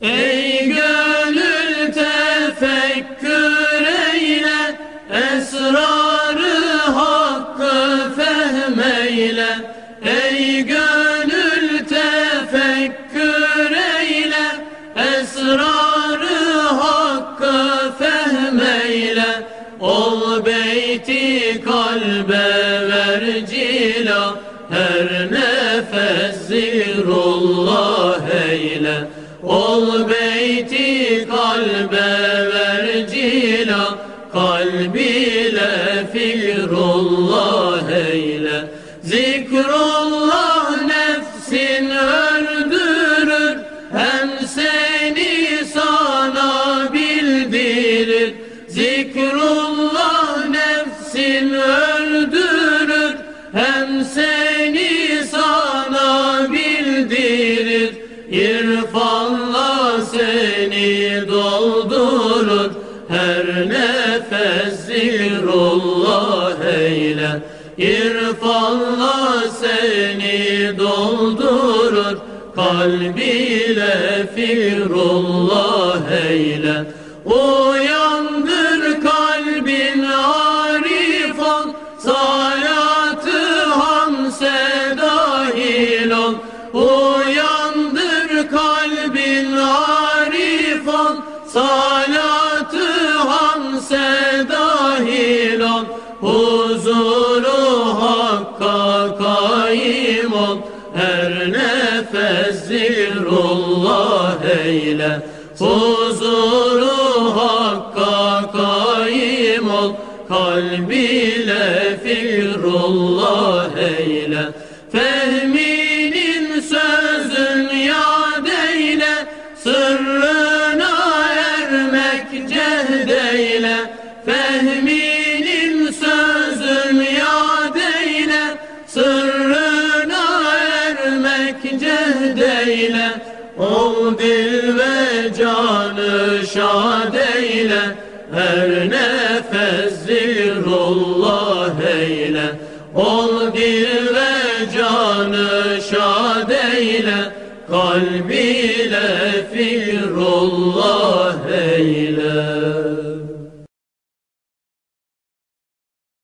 Ey gönül tefekkür eyle, esrarı hakkı fehmeyle. Ey gönül tefekkür eyle, esrarı hakkı fehmeyle. Ol beyti kalbe ver cila, her nefes zikrullah eyle. Ol beyti kalbe ver cila Kalbiyle fikrullah eyle. Zikrullah nefsin öldürür Hem seni sana bildirir. Zikrullah nefsin öldürür Hem seni Her nefes zikrullah eyle. İrfanla seni doldurur. Kalbiyle fikrullah eyle. Uyandır kalbin arif ol Salatı hamse dahil ol Uyandır kalbin arif ol Salatı hamse dahil ol Huzuru hakka kaim ol. Her nefes zikrullah eyle Huzuru hakka kaim ol. Kalbiyle fikrullah eyle Fehminin ermek cehdeyle Ol dil ve canı şad eyle. Her nefes zikrullah eyle. Ol dil ve canı şad eyle. Kalbiyle fikrullah eyle